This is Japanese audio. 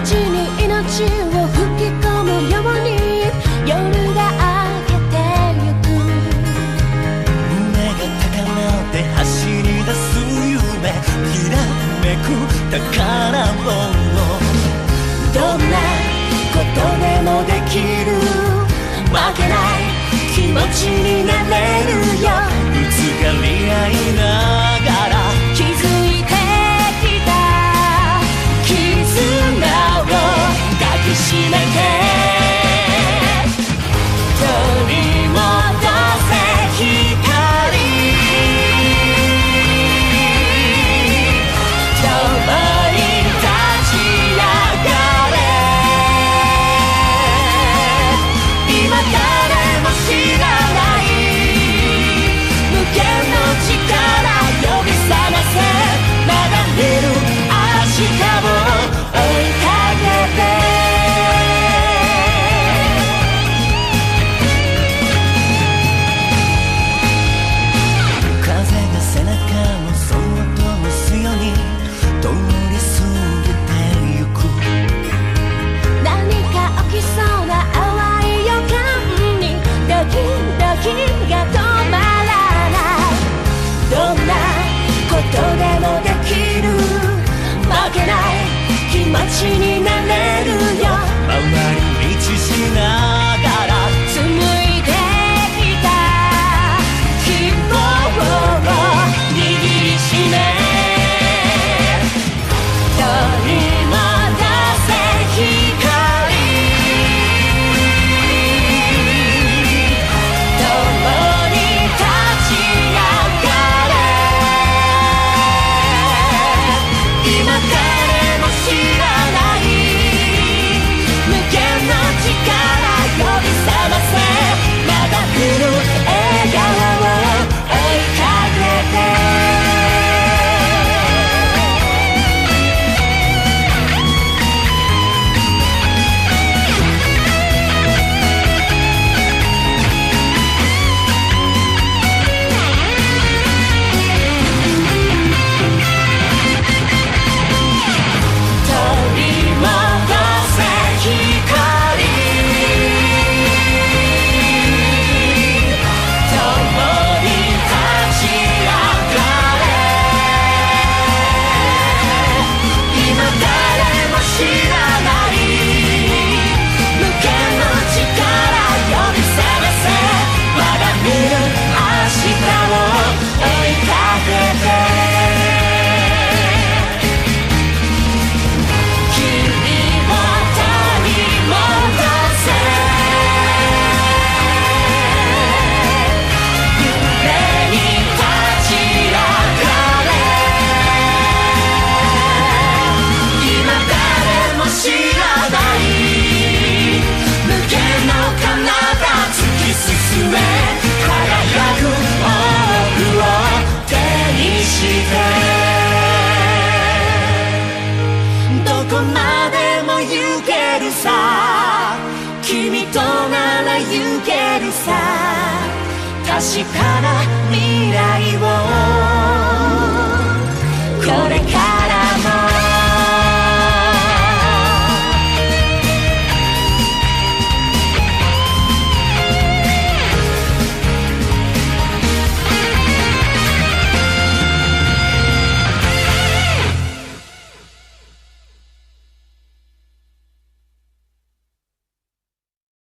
街に命を吹き込むように夜が明けてゆく胸が高鳴って走り出す夢ひらめく宝物どんなことでもできるわけない気持ちになれるよぶつかり合いなしない。確かな未来を